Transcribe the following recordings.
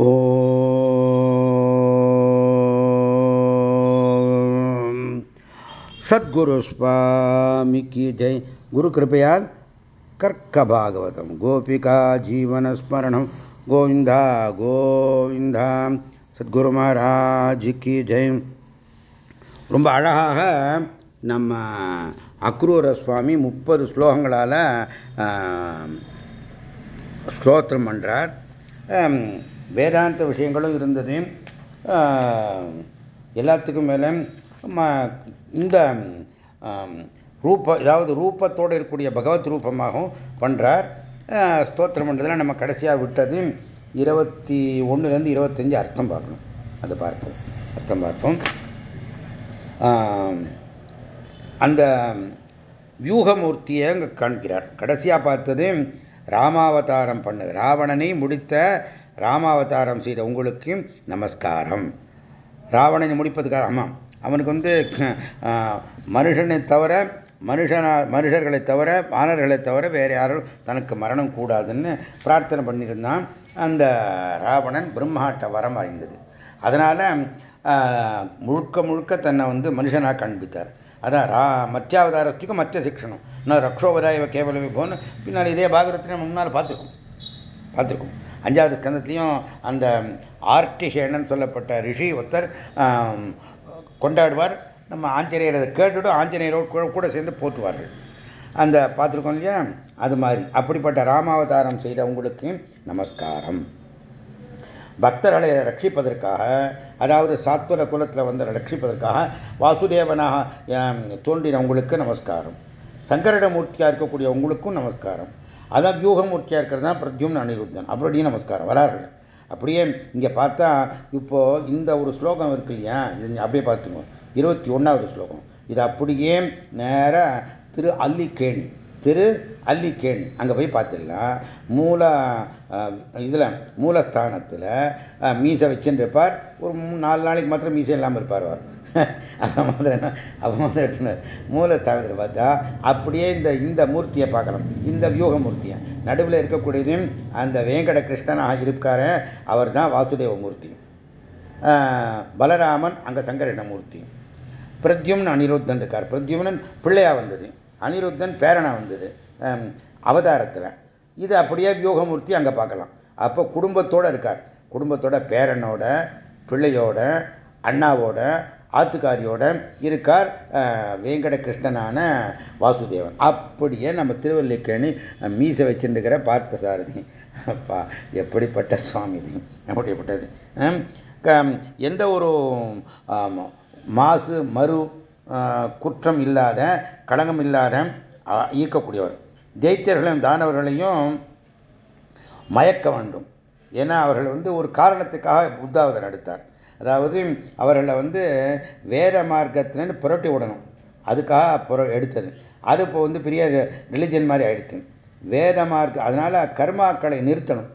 ஓம். சத்குரு சுவாமிக்கு ஜெய். குரு கிருப்பையால் கர்க்க பாகவதம். கோபிகா ஜீவனஸ்மரணம் கோவிந்தா கோவிந்தா. சத்குரு மகாராஜிக்கு ஜெயம் ரொம்ப அழகாக நம்ம அக்ரூர சுவாமி முப்பது ஸ்லோகங்களால் ஸ்லோத்திரம் பண்ணுறார் வேதாந்த விஷயங்களும் இருந்தது. எல்லாத்துக்கும் மேலே இந்த ரூப ஏதாவது ரூபத்தோடு இருக்கக்கூடிய பகவத் ரூபமாகவும் பண்ணுறார் ஸ்தோத்திரம் பண்ணுறதுலாம் நம்ம கடைசியாக விட்டது இருபத்தி ஒன்றுலேருந்து இருபத்தஞ்சு அர்த்தம் பார்க்கணும். அதை பார்ப்போம். அர்த்தம் பார்ப்போம். அந்த வியூகமூர்த்தியை அங்கே காண்கிறார். கடைசியாக பார்த்தது ராமாவதாரம் பண்ணது. ராவணனை முடித்த ராமாவதாரம் செய்த உங்களுக்கு நமஸ்காரம். ராவணனை முடிப்பதுக்காக ஆமாம் அவனுக்கு வந்து மனுஷனை தவிர மனுஷனா மனுஷர்களை தவிர வானர்களை தவிர வேறு யாரும் தனக்கு மரணம் கூடாதுன்னு பிரார்த்தனை பண்ணியிருந்தான் அந்த ராவணன் பிரம்மாட்ட வரம் அறிந்தது. அதனால் முழுக்க முழுக்க தன்னை வந்து மனுஷனாக காண்பித்தார். அதான் ரா மத்தியாவதாரத்துக்கும் மத்திய சிக்ஷனம் நான் ரக்ஷோபதாய கேவலமே விபோன்னு பின்னால் இதே பாகரத்தை முன்னால் பார்த்துருக்கோம். பார்த்துருக்கோம். அஞ்சாவது ஸ்கந்தத்துலேயும் அந்த ஆர்டிஷேனன் சொல்லப்பட்ட ரிஷி ஒருத்தர் கொண்டாடுவார். நம்ம ஆஞ்சநேயர் அதை கேட்டுட்டு ஆஞ்சநேயரோடு கூட சேர்ந்து போற்றுவார்கள். அந்த பார்த்துருக்கோம் இல்லையா? அது மாதிரி. அப்படிப்பட்ட ராமாவதாரம் செய்தவங்களுக்கு நமஸ்காரம். பக்தர்களை ரட்சிப்பதற்காக அதாவது சாத்வர குலத்தில் வந்து ரட்சிப்பதற்காக வாசுதேவனாக தோன்றினவங்களுக்கு நமஸ்காரம். சங்கரிடமூர்த்தியாக இருக்கக்கூடிய உங்களுக்கும் நமஸ்காரம். அதான் வியூகமூர்த்தியாக இருக்கிறது தான் பிரத்யும்னு அனிருத்தன் அப்படியே நமஸ்காரம் வரார்கள் அப்படியே இங்கே பார்த்தா இப்போ இந்த ஒரு ஸ்லோகம் இருக்கு இல்லையா? இது அப்படியே பார்த்துங்க இருபத்தி ஒன்றாவது ஸ்லோகம். இது அப்படியே நேராக திரு அல்லிக்கேணி திரு அல்லிக்கேணி. அங்கே போய் பார்த்துடலாம். மூல இதில் மூலஸ்தானத்தில் மீசை வச்சுருப்பார் ஒரு நாலு நாளைக்கு மாத்திரம் மீசை இல்லாமல் இருப்பார் அவர். அப்போ மாதிரி என்ன? அப்போ மாதிரி எடுத்துனார் பார்த்தா அப்படியே இந்த இந்த மூர்த்தியை பார்க்கலாம் இந்த வியூக மூர்த்தியை நடுவில் இருக்கக்கூடியது அந்த வேங்கட கிருஷ்ணனாக இருக்கார அவர் தான் வாசுதேவ மூர்த்தி. பலராமன் அங்கே சங்கரண மூர்த்தி. பிரத்யும்னு அனிருத்தன் இருக்கார். பிரத்யும்னன் பிள்ளையா வந்தது. அனிருத்தன் பேரனா வந்தது. அவதாரத்தில். இது அப்படியே வியூகமூர்த்தி அங்கே பார்க்கலாம். அப்போ குடும்பத்தோடு இருக்கார். குடும்பத்தோட பேரனோட பிள்ளையோட அண்ணாவோட ஆத்துக்காரியோட இருக்கார் வேங்கட கிருஷ்ணனான வாசுதேவன். அப்படியே நம்ம திருவல்லிக்கேணி மீசை வச்சுருக்கிற பார்த்த சாரதி அப்பா எப்படிப்பட்ட சுவாமி இது? எப்படிப்பட்டது? எந்த ஒரு மாசு மறு குற்றம் இல்லாத களங்கம் இல்லாத ஈர்க்கக்கூடியவர் ஜெயித்தர்களையும் தானவர்களையும் மயக்க வேண்டும். ஏன்னா அவர்கள் வந்து ஒரு காரணத்துக்காக புத்தாவதர் எடுத்தார் அதாவது அவர்களை வந்து வேத மார்க்கத்தில்னு புரட்டி விடணும். அதுக்காக புற எடுத்தது. அது இப்போ வந்து பெரிய ரிலிஜன் மாதிரி ஆயிடுச்சு. வேத மார்க்கம் அதனால் கர்மாக்களை நிறுத்தணும்.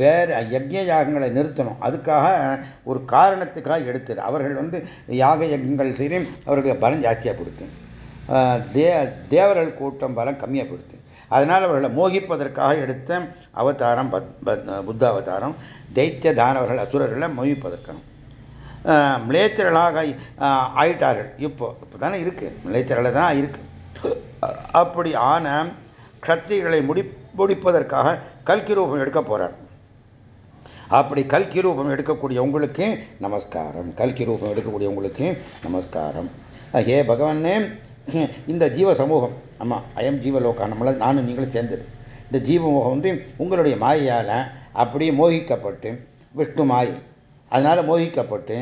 வேறு யஜ்ய யாகங்களை நிறுத்தணும். அதுக்காக ஒரு காரணத்துக்காக எடுத்தது. அவர்கள் வந்து யாக யஜங்கள் செய்யும் அவர்களுக்கு பலம் ஜாஸ்தியாக கொடுத்து தே தேவர்கள் கூட்டம் பலம் கம்மியாக கொடுத்து. அதனால் அவர்களை மோகிப்பதற்காக எடுத்த அவதாரம் புத்த அவதாரம். தைத்திய தானவர்கள் அசுரர்களை மோகிப்பதற்கான மிளேச்சர்களாக ஆயிட்டார்கள். இப்போ இப்போ தானே இருக்கு. மிளேச்சர்களை தான் இருக்கு. அப்படி ஆன க்ஷத்திரிகளை முடி முடிப்பதற்காக கல்கி ரூபம் எடுக்க போறார். அப்படி கல்கி ரூபம் எடுக்கக்கூடிய உங்களுக்கு நமஸ்காரம். கல்கி ரூபம் எடுக்கக்கூடிய உங்களுக்கு நமஸ்காரம். ஹே பகவானே இந்த ஜீவ சமூகம் ஆமாம் அயம் ஜீவலோகா நம்மள நானும் நீங்களும் சேர்ந்தது. இந்த ஜீவமோகம் வந்து உங்களுடைய மாயையால் அப்படியே மோகிக்கப்பட்டு விஷ்ணு மாயை அதனால் மோகிக்கப்பட்டு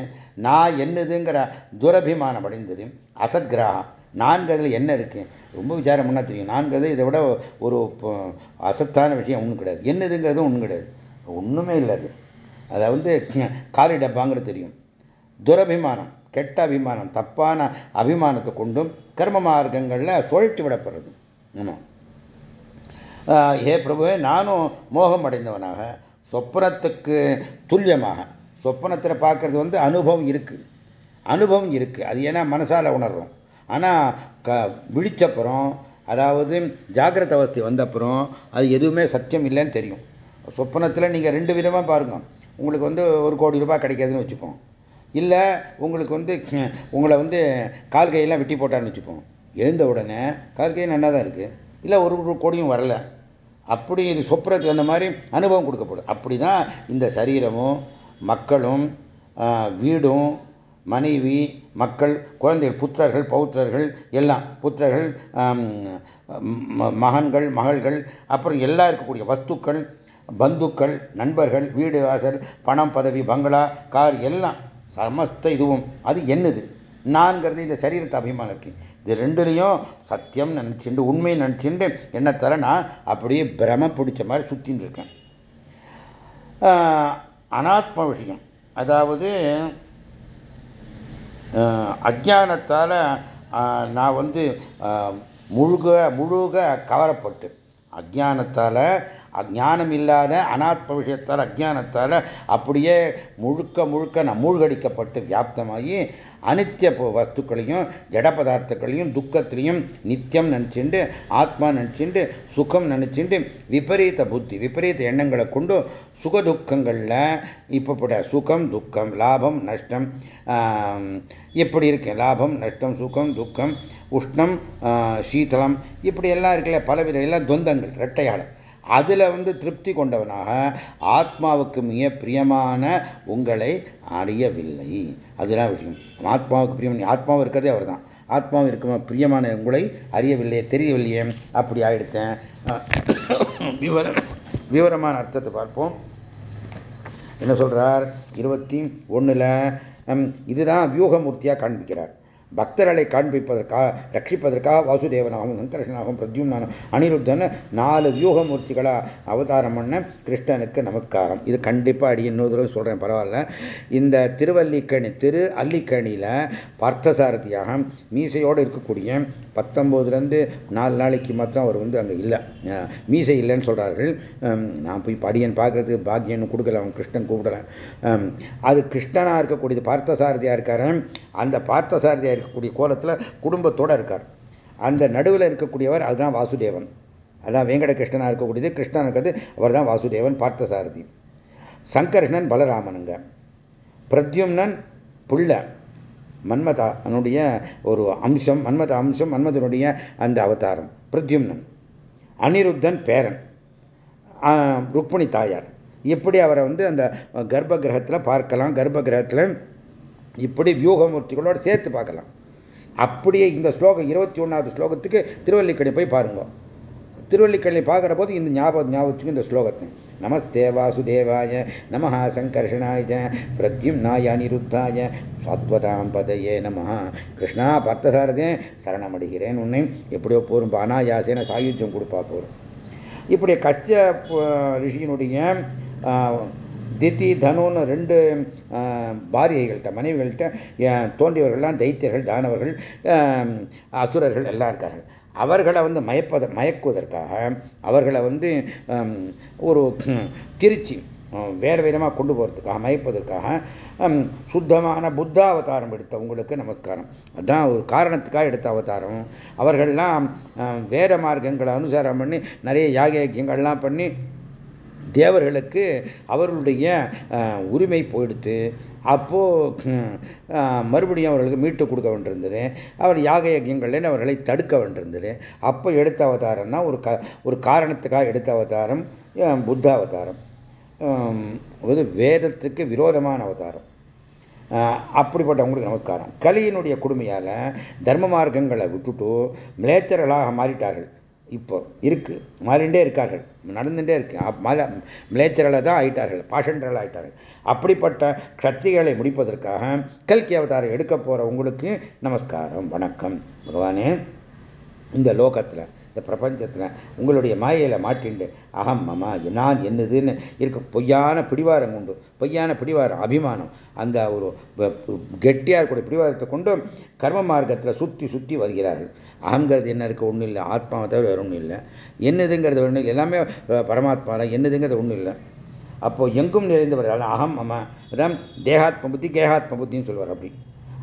நான் என்னதுங்கிற துரபிமானம் அடைந்தது அசத்கிரகம். நான்கு என்ன இருக்கு? ரொம்ப விசாரம் பண்ணால் தெரியும். நான்கிறது இதை விட ஒரு அசத்தான விஷயம் ஒன்றும் கிடையாது. என்னதுங்கிறதும் ஒன்றும் கிடையாது. ஒன்றுமே இல்லை அது. அதை வந்து காலி டப்பாங்கிறது தெரியும். துரபிமானம் கெட்ட அபிமானம் தப்பான அபிமானத்தை கொண்டும் கர்ம மார்க்கங்களில் சுழற்றி விடப்படுறது. ஆமாம் ஹே பிரபுவே நானும் மோகம் அடைந்தவனாக சொப்பனத்துக்கு துல்லியமாக. சொப்பனத்தில் பார்க்கறது வந்து அனுபவம் இருக்குது அனுபவம் இருக்குது அது ஏன்னா மனசால் உணர்றோம். ஆனால் க விழிச்சப்புறம் அதாவது ஜாகிரத அவஸ்தை வந்தப்புறம் அது எதுவுமே சத்தியம் இல்லைன்னு தெரியும். சொப்பனத்தில் நீங்கள் ரெண்டு விதமாக பாருங்க. உங்களுக்கு வந்து ஒரு கோடி ரூபாய் கிடைக்காதுன்னு வச்சுப்போம். இல்லை உங்களுக்கு வந்து உங்களை வந்து கால் கையெல்லாம் வெட்டி போட்டான்னு வச்சுப்போம். எழுந்த உடனே கால் கை நல்லா தான் இருக்குது இல்லை ஒரு கோடியும் வரல. அப்படி இது சொப்புறத்துக்கு அந்த மாதிரி அனுபவம் கொடுக்கப்படும். அப்படி தான் இந்த சரீரமும் மக்களும் வீடும் மனைவி மக்கள் குழந்தைகள் புத்திரர்கள் பௌத்திரர்கள் எல்லாம் புத்திரர்கள் மகன்கள் மகள்கள் அப்புறம் எல்லாம் இருக்கக்கூடிய வஸ்துக்கள் பந்துக்கள் நண்பர்கள் வீடு வாசல் பணம் பதவி பங்களா கார் எல்லாம் சமஸ்த இதுவும். அது என்னது? நான்கிறது இந்த சரீரத்தை அபிமானம் இருக்கு இது ரெண்டுலையும் சத்தியம் நினச்சிண்டு உண்மை நினச்சிண்டு என்ன தர நான் அப்படியே பிரம பிடிச்ச மாதிரி சுற்றின்னு இருக்கேன். அனாத்ம விஷயம் அதாவது அஜானத்தால் நான் வந்து முழுக முழுக கவரப்பட்டு அஜானத்தால் அஜானம் இல்லாத அனாத்ம விஷயத்தால் அஜானத்தால் அப்படியே முழுக்க முழுக்க நான் மூழ்கடிக்கப்பட்டு வியாப்தமாகி அனித்திய வஸ்துக்களையும் ஜட பதார்த்தங்களையும் துக்கத்திலையும் நித்தியம் நினச்சிண்டு ஆத்மா நினச்சிண்டு சுகம் நினச்சிண்டு விபரீத புத்தி விபரீத எண்ணங்களை கொண்டு சுக துக்கங்களில் இப்போ சுகம் துக்கம் லாபம் நஷ்டம் எப்படி இருக்கு? லாபம் நஷ்டம் சுகம் துக்கம் உஷ்ணம் சீதளம் இப்படி எல்லாம் இருக்குல்ல பலவித எல்லாம் துவந்தங்கள் இரட்டையாளம் அதில் வந்து திருப்தி கொண்டவனாக ஆத்மாவுக்கு மிக பிரியமான உங்களை அடையவில்லை. அதுதான் விஷயம். ஆத்மாவுக்கு பிரியம் ஆத்மாவும் இருக்கிறதே அவர் தான் ஆத்மாவும் இருக்கும் பிரியமான உங்களை அறியவில்லையே தெரியவில்லையே அப்படி ஆயிடுத்தேன். விவரம். விவரமான அர்த்தத்தை பார்ப்போம். என்ன சொல்றார்? இருபத்தி ஒன்றில் இதுதான் வியூகமூர்த்தியாக காண்பிக்கிறார். பக்தர்களை காண்பிப்பதற்காக ரட்சிப்பதற்காக வாசுதேவனாகவும் சங்கர்ஷனாகவும் பிரத்யும்னானும் அனிருத்தன் நாலு வியூகமூர்த்திகளை அவதாரம் பண்ண கிருஷ்ணனுக்கு நமஸ்காரம். இது கண்டிப்பாக அடி இன்னொரு தடவை சொல்கிறேன் பரவாயில்ல. இந்த திருவல்லிக்கணி திரு அல்லிக்கணியில் பார்த்தசாரதியாக மீசையோடு இருக்கக்கூடிய பத்தொம்போதுலேருந்து நாலு நாளைக்கு மாத்திரம் அவர் வந்து அங்கே இல்லை. மீசை இல்லைன்னு சொல்கிறார்கள் நான் போய் படியன் பார்க்குறதுக்கு பாக்கியன்னு கொடுக்கல அவன் கிருஷ்ணன் கூப்பிடல. அது கிருஷ்ணனாக இருக்கக்கூடியது பார்த்தசாரதியாக இருக்காரு. அந்த பார்த்தசாரதியாக இருக்கக்கூடிய கோலத்தில் குடும்பத்தோடு இருக்கார். அந்த நடுவில் இருக்கக்கூடியவர் அதுதான் வாசுதேவன். அதான் வெங்கடகிருஷ்ணனாக இருக்கக்கூடியது கிருஷ்ணன் இருக்கிறது அவர் தான் வாசுதேவன் பார்த்தசாரதி. சங்கர்ஷ்ணன் பலராமனுங்க. பிரத்யும்னன் புள்ள. மன்மதானுடைய ஒரு அம்சம் மன்மத அம்சம் மன்மதனுடைய அந்த அவதாரம் பிரத்யும்னன். அனிருத்தன் பேரன். ருக்மிணி தாயார். இப்படி அவரை வந்து அந்த கர்ப்ப கிரகத்தில் பார்க்கலாம் கர்ப்ப கிரகத்தில் இப்படி வியூகமூர்த்திகளோடு சேர்த்து பார்க்கலாம். அப்படியே இந்த ஸ்லோகம் இருபத்தி ஒன்றாவது ஸ்லோகத்துக்கு திருவல்லிக்கணி போய் பாருங்க. திருவல்லிக்கணி பார்க்குற போது இந்த ஞாபகம் ஞாபகத்துக்கு இந்த ஸ்லோகத்தை. நமஸ்தே வாசுதேவாய நம சங்கர்ஷனாய பிரத்யும்னாய அனிருத்தாய சாத்வதாம் பதையே நம கிருஷ்ணா பர்த்தசாரதே சரணமடைகிறேன் உன்னை. எப்படியோ போரும் அனாயாசேன சாயுத்தியம் கொடுப்பா போரும். இப்படி கஷ்ய ரிஷியினுடைய திதி தனுன்னு ரெண்டு பாரியைகள்கிட்ட மனைவிகள்கிட்ட தோன்றியவர்கள்லாம் தைத்தியர்கள் தானவர்கள் அசுரர்கள் எல்லாம் இருக்கார்கள். அவர்களை வந்து மயப்பத மயக்குவதற்காக அவர்களை வந்து ஒரு திருச்சி வேறு விதமாக கொண்டு போகிறதுக்காக மயப்பதற்காக சுத்தமான புத்த அவதாரம் எடுத்தவங்களுக்கு நமஸ்காரம். அதுதான் ஒரு காரணத்துக்காக எடுத்த அவதாரம். அவர்கள்லாம் வேறு மார்க்கங்களை அனுசாரம் பண்ணி நிறைய யாகியங்கள்லாம் பண்ணி தேவர்களுக்கு அவர்களுடைய உரிமை போயிடுத்து அப்போது மறுபடியும் அவர்களுக்கு மீட்டு கொடுக்க வேண்டியிருந்தது. அவர் யாக யஜ்யங்களில் அவர்களை தடுக்க வேண்டியிருந்தது. அப்போ எடுத்த அவதாரம் தான் ஒரு க ஒரு காரணத்துக்காக எடுத்த அவதாரம் புத்த அவதாரம். அது வேதத்துக்கு விரோதமான அவதாரம். அப்படிப்பட்டவங்களுக்கு நமஸ்காரம். கலியினுடைய கொடுமையால் தர்ம மார்க்கங்களை விட்டுட்டு மிளேச்சர்களாக மாறிட்டார்கள். இப்போ இருக்குது மாறிண்டே இருக்கார்கள். நடந்துட்டே இருக்கு. மிளேச்சரலை தான் ஆயிட்டார்கள். பாஷண்டர்கள் ஆயிட்டார்கள். அப்படிப்பட்ட கத்திரிகளை முடிப்பதற்காக கல்கி அவதாரம் எடுக்க போகிற உங்களுக்கு நமஸ்காரம். வணக்கம். பகவானே இந்த லோகத்தில் இந்த பிரபஞ்சத்தில் உங்களுடைய மாயையில் மாட்டிண்டு அகம் மமா நான் என்னதுன்னு இருக்க பொய்யான பிடிவாரம் கொண்டு பொய்யான பிடிவாரம் அபிமானம். அந்த ஒரு கெட்டியாக இருக்கக்கூடிய பிடிவாரத்தை கொண்டு கர்ம மார்க்கத்தில் சுற்றி சுற்றி வருகிறார்கள். அகங்கிறது என்ன இருக்குது ஒன்றும் இல்லை. ஆத்மாவை தவிர வேறு ஒன்றும் இல்லை. என்னதுங்கிறது ஒன்றும் இல்லை. எல்லாமே பரமாத்மா தான். என்னதுங்கிறது ஒன்றும் இல்லை. அப்போது எங்கும் நிறைந்தவர் அகம் அம்மா அதான் தேகாத்ம புத்தி கேகாத்ம புத்தின்னு சொல்லுவார் அப்படி.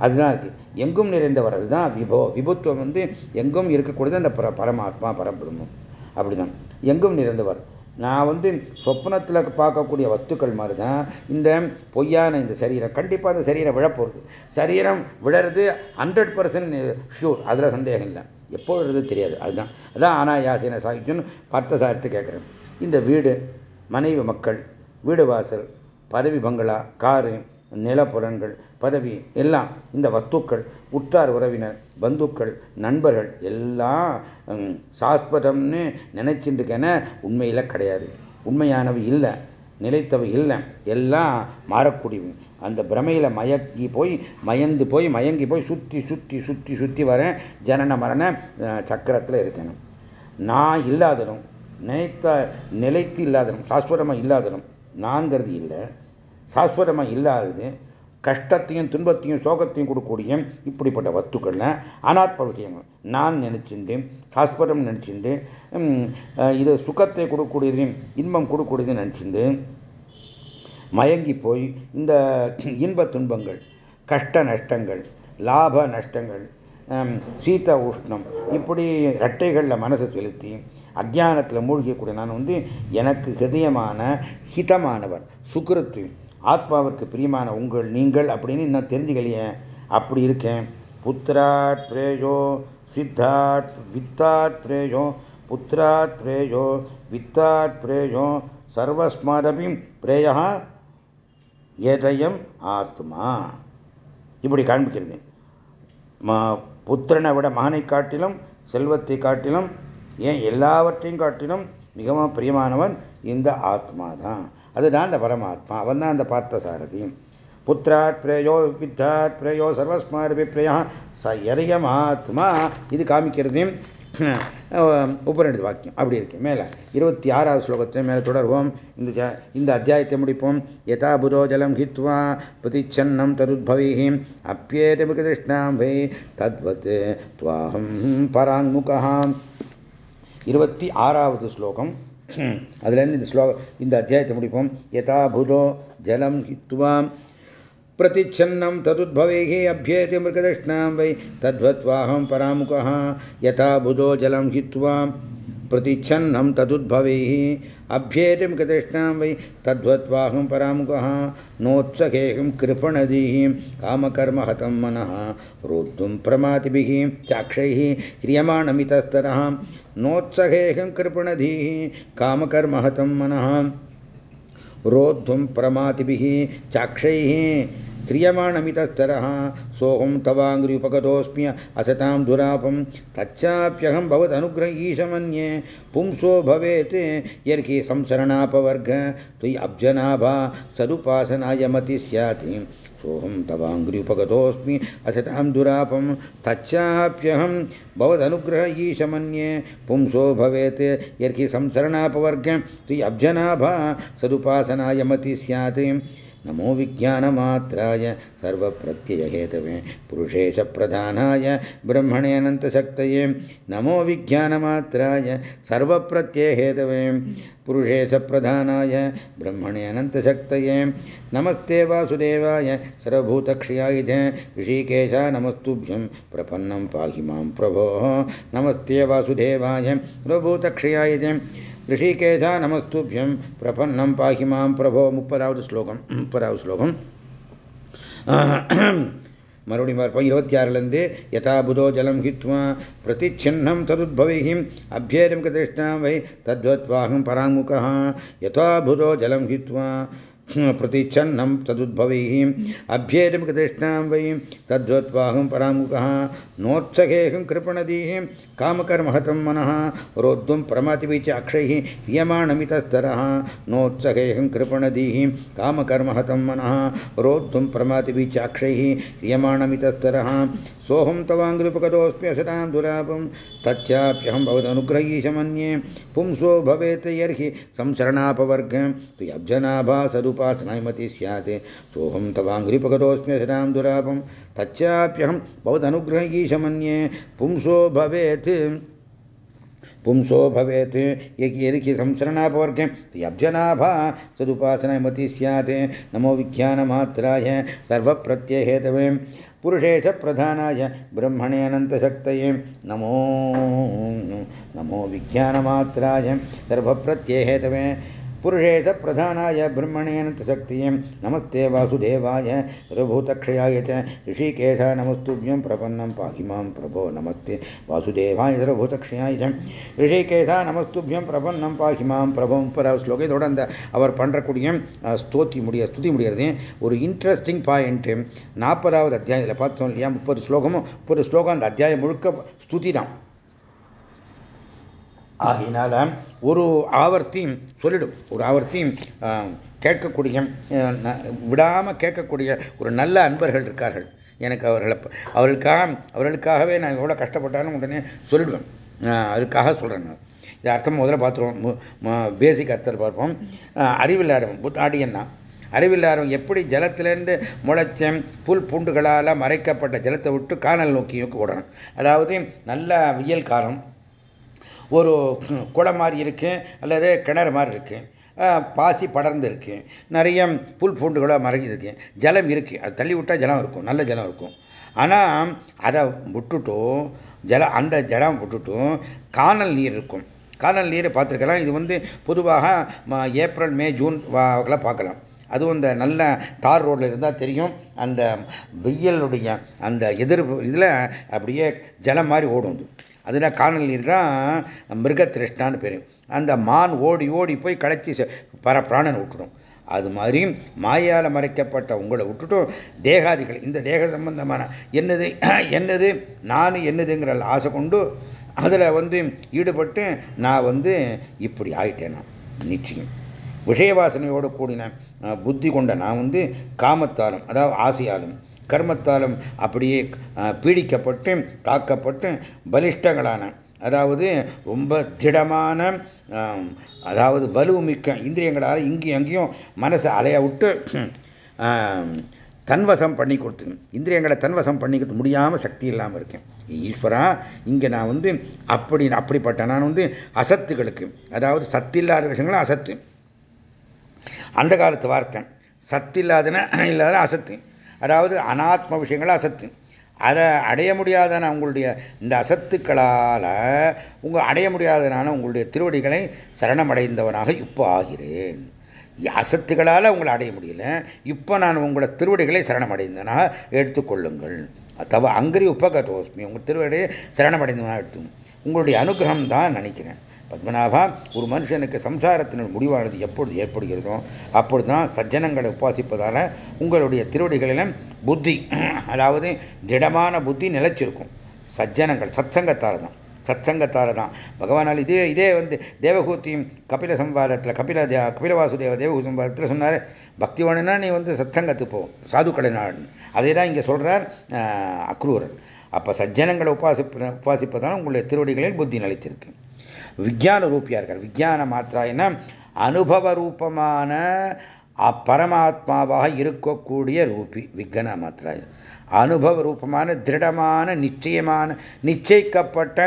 அதுதான் இருக்கு எங்கும் நிறைந்தவர்கள் தான் விபோ. விபுத்துவம் வந்து எங்கும் இருக்கக்கூடியது அந்த பர பரமாத்மா பரபிரம்மம் அப்படிதான். எங்கும் நிறைந்தவர். நான் வந்து சொப்னத்தில் பார்க்கக்கூடிய வஸ்துக்கள் மாதிரி தான் இந்த பொய்யான இந்த சரீரம். கண்டிப்பாக அந்த சரீரம் விழப்போகுது சரீரம் விழறது ஹண்ட்ரட் பர்சன்ட் ஷூர் அதில் சந்தேகம் இல்லை. எப்போ விழுறது தெரியாது. அதுதான். அதான் யாசின சாகிச்சோன்னு பார்த்த சார்ட்டு கேட்குறேன் இந்த வீடு மனைவி மக்கள் வீடு வாசல் பதவி பங்களா காரு நிலப்புறங்கள் பதவி எல்லாம் இந்த வஸ்துக்கள் உற்றார் உறவினர் பந்துக்கள் நண்பர்கள் எல்லாம் சாஸ்பதம்னு நினைச்சிட்டுக்கன உண்மையில் கிடையாது. உண்மையானவை இல்லை நிலைத்தவை இல்லை எல்லாம் மாறக்கூடியவை. அந்த பிரமையில் மயங்கி போய் மயந்து போய் மயங்கி போய் சுற்றி சுற்றி சுற்றி சுற்றி வரேன் ஜனன மரண சக்கரத்தில் இருக்கணும். நான் இல்லாதனும் நினைத்த நிலைத்து இல்லாதனும் சாஸ்வதமாக இல்லாதனும் நான்கிறது இல்லை. சாஸ்வதமாக இல்லாதது கஷ்டத்தையும் துன்பத்தையும் சோகத்தையும் கொடுக்கக்கூடிய இப்படிப்பட்ட வஸ்துக்கள்ல அனாத்ம விஷயங்கள். நான் நினச்சிண்டு சாஸ்வதம் நினச்சிண்டு இது சுகத்தை கொடுக்கக்கூடியது இன்பம் கொடுக்கக்கூடியது நினச்சிண்டு மயங்கி போய் இந்த இன்ப துன்பங்கள் கஷ்ட நஷ்டங்கள் லாப நஷ்டங்கள் சீத உஷ்ணம் இப்படி ரெட்டைகளில் மனசை செலுத்தி அஜானத்தில் மூழ்கக்கூடிய நான் வந்து எனக்கு ஹிருதயமான ஹிதமானவர் சுக்கிருத்து ஆத்மாவிற்கு பிரியமான உங்கள் நீங்கள் அப்படின்னு இன்னும் தெரிஞ்சுக்கலையே. அப்படி இருக்கேன். புத்திராட் பிரேயோ சித்தாத் வித்தாத் பிரேயோ புத்திராத் பிரேயோ வித்தாத் பிரேயோ சர்வஸ்மாரபி பிரேயா எதயம் ஆத்மா. இப்படி காண்பிக்கிறது புத்திரனை விட மகனை காட்டிலும் செல்வத்தை காட்டிலும் ஏன் எல்லாவற்றையும் காட்டிலும் மிகவும் பிரியமானவன் இந்த ஆத்மா தான் அதுதான் அந்த பரமாத்மா. அவன் தான் அந்த பார்த்த சாரதி புத்திராத் பிரேயோ வித்தாத் பிரேயோ சர்வஸ்மார் பிரயா ச எரியமாத்மா இது காமிக்கிறது. உபநிடது வாக்கியம். அப்படி இருக்கு. மேலே இருபத்தி ஆறாவது ஸ்லோகத்தை மேலே தொடர்வோம். இந்த இந்த அத்தியாயத்தை முடிப்போம். யதா புதோ ஜலம் ஹித்வா பிரதிச்சன்னம் தருத்பவி அப்பியேதமிக கிருஷ்ணாம் வை தத்வத் துவாகம் பராங்முகாம் இருபத்தி ஆறாவது ஸ்லோகம். அதுலேருந்து இந்த ஸ்லோகம் இந்த அத்தியாயத்தை முடிப்போம் யதா புதோ ஜலம் ஹித்வாம் प्रतिच्छन्नं तदुद्भवेः अभ्येति मृगदृष्णां वै तद्वत्वाहं परामुखः यथा बुधो जलं हित्वा प्रतिच्छन्नं तदुद्भवेः अभ्येति मृगदृष्णां वै तद्वत्वाहं परामुखः नोत्सहेहं कृपणदीः कामकर्म हतं मनः रोद्धुं प्रमातिभिः चाक्षैः ह्रियमाणमितस्तरः नोत्सहेहं कृपणधीः कामकर्म हतं मनः। रोद्धुं प्रमातिभिः, चाक्षैः, क्रियमाणमितस्तरः, सोऽहं तवाङ्घ्र्युपगतोऽस्मि असतां दुरापं, तच्चाप्यहं भवदनुग्रहीशमन्ये पुंसो भवेत् यर्हि संसरणापवर्ग, त्वयि अब्जनाभा, सदुपासनाय मति स्यात्। सोऽहं तवाङ्घ्र्युपगतोऽस्मि असतां दुरापं तच्चाप्यहं भवदनुग्रह ईशमन्ये पुंसो भवेत् यर्हि संसरणापवर्ग त्वयि अब्जनाभा सदुपासनाय मति स्यात् नमो विज्ञानमात्राय सर्वप्रत्ययहेतवे पुरुषेशप्रधानाय ब्रह्मणे अनन्तशक्तये नमो विज्ञानमात्राय सर्वप्रत्ययहेतवे पुरुषेशप्रधानाय ब्रह्मणे अनन्तशक्तये नमस्ते वासुदेवाय सर्वभूतक्षयाय ऋषिकेश नमस्तुभ्यं प्रपन्नं पाहि माँ प्रभोः नमस्ते वासुदेवाय सर्वभूतक्षयाय च ரிஷிகேஷா நமஸ்துபியம் பிரபன்னம் பாகி மாம் பிரபோ முப்பதாவது ஸ்லோகம் முப்பதாவது ஸ்லோகம் மறுபடியும் பார்ப்போம் இருபத்தி ஆறுலேருந்து யதா புதோ ஜலம் ஹித்வா பிரதிச்சின்னம் ததுத்பவைஹிம் அபியேரம் கிருஷ்ணாம் வை தத்வத்வாகம் பராமுகா யதா புதோ ஜலம் ஹித்வா प्रतिच्छन्नं तदुद्भवैः अभ्येदं कृष्णां वै तद्वत्वाहं परामुखः नोत्सहेहं कृपणदीः। कामकर्महतं मनः। रोद्धुं प्रमातिभिः च अक्षैः ह्रियमाणमितस्तरः नोत्सहेहं कृपणदीः। कामकर्महतं मनः। रोद्धुं प्रमातिभिः च अक्षैः ह्रियमाणमितस्तरः सोऽहं तवाङ्गुपगतोऽस्मि असतां दुरापं तच्चाप्यहं भवदनुग्रहीशमन्ये पुंसो भवेत् यर्हि संसरणापवर्ग त्वयब्जनाभा सदुपासनायमति स्यात्। सोऽहं तवाङ्घ्रिपगतोऽस्मि असतां दुरापं। तच्चाप्यहं भवदनुग्रहीशमन्ये पुंसो भवेत्। पुंसो भवेत्। यदि संसरणापवर्गे अब्जनाभा सदुपासनमति स्यात्। नमो विज्ञानमात्राय सर्वप्रत्ययहेतवे। पुरुषेश प्रधानाय ब्रह्मणे अनन्तशक्तये। नमो नमो विज्ञानमात्राय புருஷேத பிரதானாய பிரம்மணேனந்த சக்தியம் நமஸ்தே வாசுதேவாய சர்வபூதக்ஷயாய ச. ரிஷிகேஷா நமஸ்துபியம் பிரபன்னம் பாகிமாம் பிரபோ நமஸ்தே. வாசுதேவாய சர்வபூதக்ஷயாய ச. ரிஷிகேஷா நமஸ்துபியம் பிரபன்னம் பாகி மாம் பிரபம் பர ஸ்லோகம் இதோட அந்த அவர் பண்ணுறக்கூடிய ஸ்தோத்தி முடிய ஸ்துதி முடிகிறது ஒரு இன்ட்ரெஸ்டிங் பாயிண்ட்டு நாற்பதாவது அத்தியாயத்தில் பார்த்தோம் இல்லையா? முப்பது ஸ்லோகமும் முப்பது ஸ்லோகம் அந்த அத்தியாயம் முழுக்க ஸ்துதி தான். ஆகினால ஒரு ஆவர்த்தியும் சொல்லிடும் ஒரு ஆவர்த்தியும் கேட்கக்கூடிய விடாமல் கேட்கக்கூடிய ஒரு நல்ல அன்பர்கள் இருக்கார்கள். எனக்கு அவர்களை அவர்களுக்காக அவர்களுக்காகவே நான் எவ்வளோ கஷ்டப்பட்டாலும் உடனே சொல்லிடுவேன். அதுக்காக சொல்கிறேன் நான். இது அர்த்தம் முதல்ல பார்த்துருவோம். பேசிக் அர்த்தம் பார்ப்போம். அறிவில்லாரம் புத்தாடியன்னா தான் எப்படி ஜலத்திலேருந்து முளைச்ச புல் பூண்டுகளால் மறைக்கப்பட்ட ஜலத்தை விட்டு காணல் நோக்கி நோக்கி ஓடணும். அதாவது நல்ல வியல் காலம் ஒரு குளம் மாதிரி இருக்குது அல்லது கிணறு மாதிரி இருக்குது பாசி படர்ந்து இருக்குது நிறைய புல் பூண்டுகளாக மறைஞ்சி இருக்கு. ஜலம் இருக்குது அது தள்ளி விட்டால் ஜலம் இருக்கும். நல்ல ஜலம் இருக்கும். ஆனால் அதை விட்டுட்டும் ஜல அந்த ஜலம் விட்டுட்டும் காணல் நீர் இருக்கும். காணல் நீரை பார்த்துருக்கலாம். இது வந்து பொதுவாக ஏப்ரல் மே ஜூன் பார்க்கலாம். அதுவும் இந்த நல்ல தார் ரோடில் இருந்தால் தெரியும். அந்த வெயிலுடைய அந்த எதிர்ப்பு இதில் அப்படியே ஜலம் மாதிரி ஓடும் அதில் காணல் நீர் தான் மிருகத்திருஷ்டான்னு பேர். அந்த மான் ஓடி ஓடி போய் களைச்சி பர பிராணன் விட்டுடும். அது மாதிரி மாயால் மறைக்கப்பட்ட உங்களை விட்டுட்டும் தேகாதிகள் இந்த தேக சம்பந்தமான என்னது என்னது நான் என்னதுங்கிற ஆசை கொண்டு அதில் வந்து ஈடுபட்டு நான் வந்து இப்படி ஆயிட்டேன்? நிச்சயம். விஷயவாசனையோடு கூடின புத்தி கொண்ட நான் வந்து காமத்தாலும் அதாவது ஆசையாலும் கர்மத்தாலும் அப்படியே பீடிக்கப்பட்டு தாக்கப்பட்டு பலிஷ்டங்களான அதாவது ரொம்ப திடமான அதாவது வலுமிக்க இந்திரியங்களால் இங்கேயும் அங்கேயும் மனசை அலைய விட்டு தன்வசம் பண்ணி கொடுத்து இந்திரியங்களை தன்வசம் பண்ணிக்க முடியாமல் சக்தி இல்லாமல் இருக்கேன். ஈஸ்வரா இங்கே நான் வந்து அப்படி அப்படிப்பட்ட நான் வந்து அசத்துகளுக்கு அதாவது சத்தில்லாத விஷயங்களும் அசத்து. அந்த காலத்து வார்த்தை சத்தில்லாதன இல்லாத அசத்து. அதாவது அனாத்ம விஷயங்கள் அசத்து. அதை அடைய முடியாதன உங்களுடைய இந்த அசத்துக்களால் உங்கள் அடைய முடியாதனான உங்களுடைய திருவடிகளை சரணமடைந்தவனாக இப்போ ஆகிறேன். அசத்துகளால் உங்களை அடைய முடியல. இப்போ நான் உங்களை திருவடிகளை சரணமடைந்தனாக எடுத்துக்கொள்ளுங்கள் தவ அங்கிரி உப்பகதோஸ்மி உங்கள் திருவடியை சரணமடைந்தவனாக எடுத்து உங்களுடைய அனுகிரகம் தான் நினைக்கிறேன். பத்மநாபா ஒரு மனுஷனுக்கு சம்சாரத்தின் முடிவானது எப்பொழுது ஏற்படுகிறதோ அப்பொழுது தான் சஜ்ஜனங்களை உபாசிப்பதால் உங்களுடைய திருவடிகளிலும் புத்தி அதாவது திடமான புத்தி நிலைச்சிருக்கும். சஜ்ஜனங்கள் சத்சங்கத்தால் தான் சத்சங்கத்தால் தான் பகவானால் இதே இதே வந்து தேவகூத்தியும் கபில சம்பாதத்தில் கபில கபில வாசுதேவ தேவகூதி சம்பாதத்தில் சொன்னார் பக்தி வேணும்னா நீ வந்து சத்சங்கத்து போ சாதுக்களை நாடு அதே தான் இங்கே சொல்கிறார் அக்ரூரன். அப்போ சஜ்ஜனங்களை உபாசிப்ப உபாசிப்பதால் உங்களுடைய திருவடிகளில் புத்தி நிலைத்திருக்கு. விஜயான ரூபியா இருக்கார் விஜயான மாத்திரா என்ன அனுபவ ரூபமான பரமாத்மாவாக இருக்கக்கூடிய ரூபி விக்ன மாத்திரா அனுபவ ரூபமான திருடமான நிச்சயமான நிச்சயிக்கப்பட்ட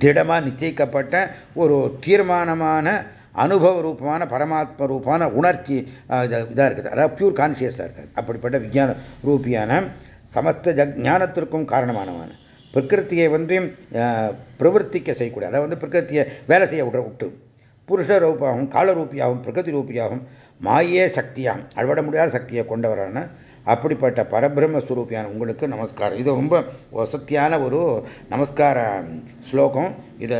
திருடமாக நிச்சயிக்கப்பட்ட ஒரு தீர்மானமான அனுபவ ரூபமான பரமாத்ம ரூபமான உணர்ச்சி இதாக இருக்குது. அதாவது பியூர் கான்சியஸாக இருக்காது. அப்படிப்பட்ட விஜான ரூபியான சமஸ்த ஜக் ஞானத்திற்கும் காரணமானவன். பிரகிருத்தியை வந்து பிரவர்த்திக்க செய்யக்கூடிய அதாவது வந்து பிரகிருத்தியை வேலை செய்ய விட விட்டு புருஷ ரூபாகவும் காலரூபியாகவும் பிரகிருதி ரூபியாகவும் மாயே சக்தியாகும் அழ்வட முடியாத சக்தியை கொண்டவரான அப்படிப்பட்ட பரபிரம்ம ஸ்வரூபியான உங்களுக்கு நமஸ்காரம். இது ரொம்ப வசத்தியான ஒரு நமஸ்கார ஸ்லோகம். இதை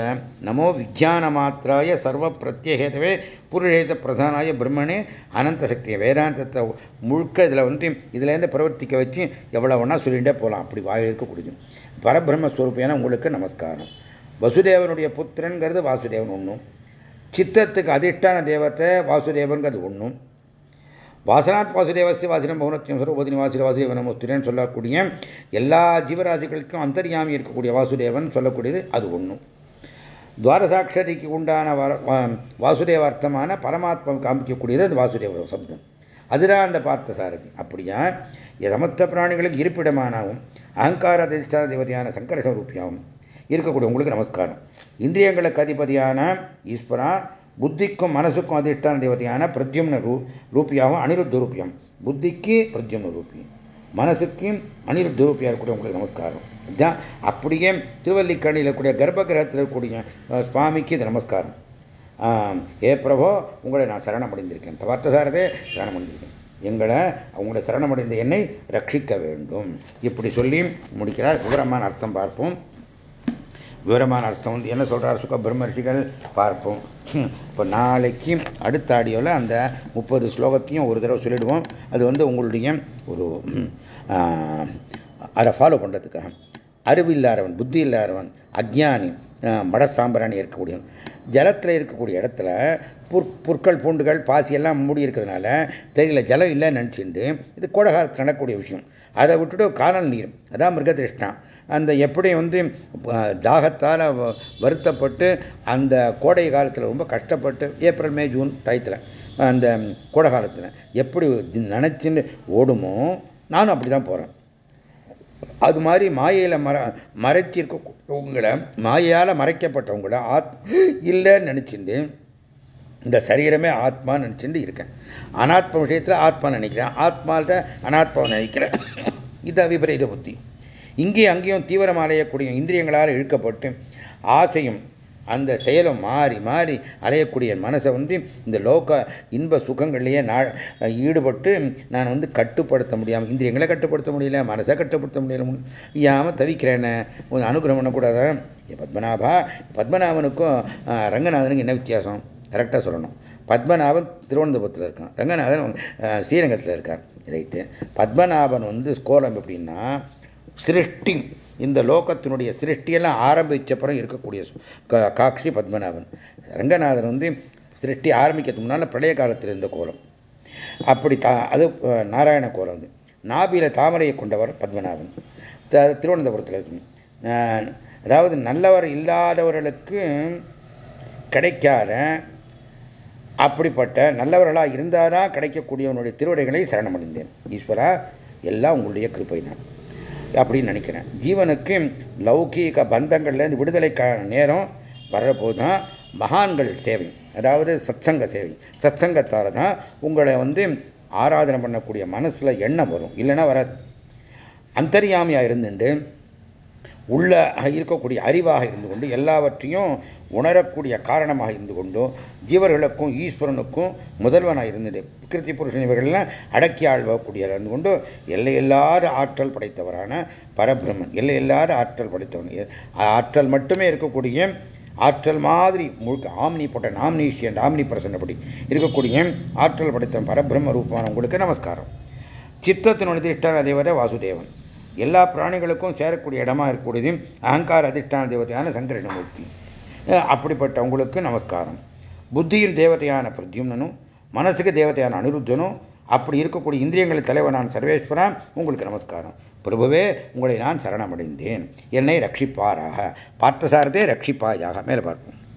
நமோ விஜயான மாத்திராய சர்வ பிரத்யேகத்தவே புருஷேத பிரதானாய பிரம்மனே அனந்த சக்தியை. வேதாந்தத்தை முழுக்க இதில் வந்து இதுலேருந்து பிரவர்த்திக்க வச்சு எவ்வளோ சொல்லிகிட்டே போகலாம் அப்படி வாய் பரபிரம்ம ஸ்வரூபியான உங்களுக்கு நமஸ்காரம். வசுதேவனுடைய புத்திரன்கிறது வாசுதேவன் ஒன்றும் சித்தத்துக்கு அதிஷ்டான தேவத்தை வாசுதேவன்கிறது ஒன்றும் வாசனாத் வாசுதேவசிய வாசினம் பௌனத்தியம் சரோபதி வாசிர வாசுதேவ நமஸ்துரேன்னு சொல்லக்கூடிய எல்லா ஜீவராசிகளுக்கும் அந்தர்யாமி இருக்கக்கூடிய வாசுதேவன் சொல்லக்கூடியது அது ஒன்றும் துவாரசாட்சரிக்கு உண்டான வாசுதேவ அர்த்தமான பரமாத்மா காமிக்கக்கூடியது அந்த வாசுதேவ சப்தம். அதுதான் அந்த பார்த்த சாரதி அப்படியா சமஸ்த பிராணிகளுக்கு இருப்பிடமானாவும் அகங்கார அதிஷ்டான தேவதையான சங்கர்ஷ ரூபியாகவும் இருக்கக்கூடிய உங்களுக்கு நமஸ்காரம். இந்திரியங்களுக்கு அதிபதியான ஈஸ்வரா புத்திக்கும் மனசுக்கும் அதிஷ்டான தேவதையான பிரத்யும்ன ரூ ரூபியாகவும் அனிருத்த ரூபியம் புத்திக்கு பிரத்யும்ன ரூபி மனசுக்கும் அனிருத்த ரூபியா இருக்கக்கூடிய உங்களுக்கு நமஸ்காரம். இதுதான் அப்படியே திருவல்லிக்கணியில் கூடிய கர்ப்ப கிரகத்தில் இருக்கக்கூடிய சுவாமிக்கு இது நமஸ்காரம். ஏ பிரபோ உங்களை நான் சரணம் அடைந்திருக்கேன் சரணமடைந்திருக்கேன். சரணம் அடைந்திருக்கேன் எங்களை அவங்களோட சரணமடைந்த என்னை ரட்சிக்க வேண்டும். இப்படி சொல்லி முடிக்கிறார். விவரமான அர்த்தம் பார்ப்போம். விவரமான அர்த்தம் வந்து என்ன சொல்கிறார் சுக பிரம்மர்ஷிகள் பார்ப்போம். இப்போ நாளைக்கு அடுத்த ஆடியோவில் அந்த முப்பது ஸ்லோகத்தையும் ஒரு தடவை சொல்லிடுவோம். அது வந்து உங்களுடைய ஒரு அதை ஃபாலோ பண்ணுறதுக்காக அறிவு இல்லாதவன் புத்தி இல்லாதவன் அஜ்ஞானி மட சாம்பிராணி இருக்கக்கூடியவன். ஜலத்தில் இருக்கக்கூடிய இடத்துல புற் புற்கள் பூண்டுகள் பாசி எல்லாம் மூடி இருக்கிறதுனால தெரியல ஜலம் இல்லைன்னு நினச்சிட்டு இது கோடகாலத்தில் நடக்கக்கூடிய விஷயம். அதை விட்டுட்டு காணல் நீர் அதான் மிருகதிருஷ்டான் அந்த எப்படி வந்து தாகத்தால் வருத்தப்பட்டு அந்த கோடை காலத்தில் ரொம்ப கஷ்டப்பட்டு ஏப்ரல் மே ஜூன் டயத்தில் அந்த கோடை காலத்தில் எப்படி நினச்சின்னு ஓடுமோ நானும் அப்படி தான் போகிறேன் அது மாதிரி மாயையில் மற மறைத்திருக்கவங்களை மாயையால் மறைக்கப்பட்டவங்கள ஆத் இல்லைன்னு நினச்சிட்டு இந்த சரீரமே ஆத்மா நினச்சிட்டு இருக்கேன். அனாத்ம விஷயத்தில் ஆத்மா நினைக்கிறேன். ஆத்மாவில் அனாத்மாவை நினைக்கிறேன். இது விபரீத புத்தி. இங்கே அங்கேயும் தீவிரம் அலையக்கூடிய இந்திரியங்களால் இழுக்கப்பட்டு ஆசையும் அந்த செயலும் மாறி மாறி அலையக்கூடிய மனசை வந்து இந்த லோக இன்ப சுகங்கள்லேயே நான் ஈடுபட்டு நான் வந்து கட்டுப்படுத்த முடியாமல் இந்திரியங்களை கட்டுப்படுத்த முடியல மனசை கட்டுப்படுத்த முடியல முடியாமல் தவிக்கிறேன்னு அனுகிரகம் பண்ணக்கூடாத பத்மநாபா பத்மநாபனுக்கும் ரங்கநாதனுக்கும் என்ன வித்தியாசம்? கரெக்டாக சொல்லணும். பத்மநாபன் திருவனந்தபுரத்தில் இருக்கான். ரங்கநாதன் ஸ்ரீரங்கத்தில் இருக்கார் ரைட்டு பத்மநாபன் வந்து ஸ்கோலம் எப்படின்னா சிருஷ்டி. இந்த லோகத்தினுடைய சிருஷ்டியெல்லாம் ஆரம்பித்தப்புறம் இருக்கக்கூடிய காட்சி பத்மநாபன். ரங்கநாதன் வந்து சிருஷ்டி ஆரம்பிக்கிறதுக்கு முன்னால் பழைய காலத்தில் இருந்த கோலம். அப்படி தா அது நாராயண கோலம் வந்து நாபியில தாமரையை கொண்டவர் பத்மநாபன். திருவனந்தபுரத்தில் இருக்கும் அதாவது நல்லவர் இல்லாதவர்களுக்கு கிடைக்காத அப்படிப்பட்ட நல்லவர்களாக இருந்தால் தான் கிடைக்கக்கூடியவனுடைய திருவடைகளை சரணமடைந்தேன் ஈஸ்வரா எல்லாம் உங்களுடைய கிருப்பை தான் அப்படின்னு நினைக்கிறேன். ஜீவனுக்கு லௌகீக பந்தங்கள்லேருந்து விடுதலைக்கான நேரம் வர்றபோது தான் மகான்கள் சேவை. அதாவது சத்சங்க சேவை. சத்சங்கத்தால் தான் உங்களை வந்து ஆராதனை பண்ணக்கூடிய மனசில் எண்ணம் வரும். இல்லைன்னா வராது. அந்தரியாமையாக இருந்துட்டு உள்ள இருக்கக்கூடிய அறிவாக இருந்து கொண்டு எல்லாவற்றையும் உணரக்கூடிய காரணமாக இருந்து கொண்டும் ஜீவர்களுக்கும் ஈஸ்வரனுக்கும் முதல்வனாக இருந்தது. கிருத்தி புருஷன் இவர்கள்லாம் அடக்கி ஆழ்வக்கூடிய இருந்து கொண்டு எல்லையில்லாத ஆற்றல் படைத்தவரான பரபிரம்மன். எல்லையில்லாத ஆற்றல் படைத்தவன். ஆற்றல் மட்டுமே இருக்கக்கூடிய ஆற்றல் மாதிரி முழுக்க ஆம்னி போட்ட ஆம்னீஷியன் ஆம்னி பிரசன்னப்படி இருக்கக்கூடிய ஆற்றல் படைத்தவன் பரபிரம்ம ரூபமான உங்களுக்கு நமஸ்காரம். சித்தத்தினுடைய திருஷ்டான தேவதை வாசுதேவன். எல்லா பிராணிகளுக்கும் சேரக்கூடிய இடமா இருக்கக்கூடியது அகங்கார அதிஷ்டான தேவதையான சங்கரணமூர்த்தி அப்படிப்பட்ட உங்களுக்கு நமஸ்காரம். புத்தியின் தேவதையான பிரத்யும்னனும் மனசுக்கு தேவதையான அனிருத்தனும் அப்படி இருக்கக்கூடிய இந்திரியங்களின் தலைவனான சர்வேஸ்வரா உங்களுக்கு நமஸ்காரம். பிரபுவே உங்களை நான் சரணமடைந்தேன். என்னை ரட்சிப்பாராக. பார்த்தசாரதே ரட்சிப்பாயாக. மேலே பார்ப்போம்.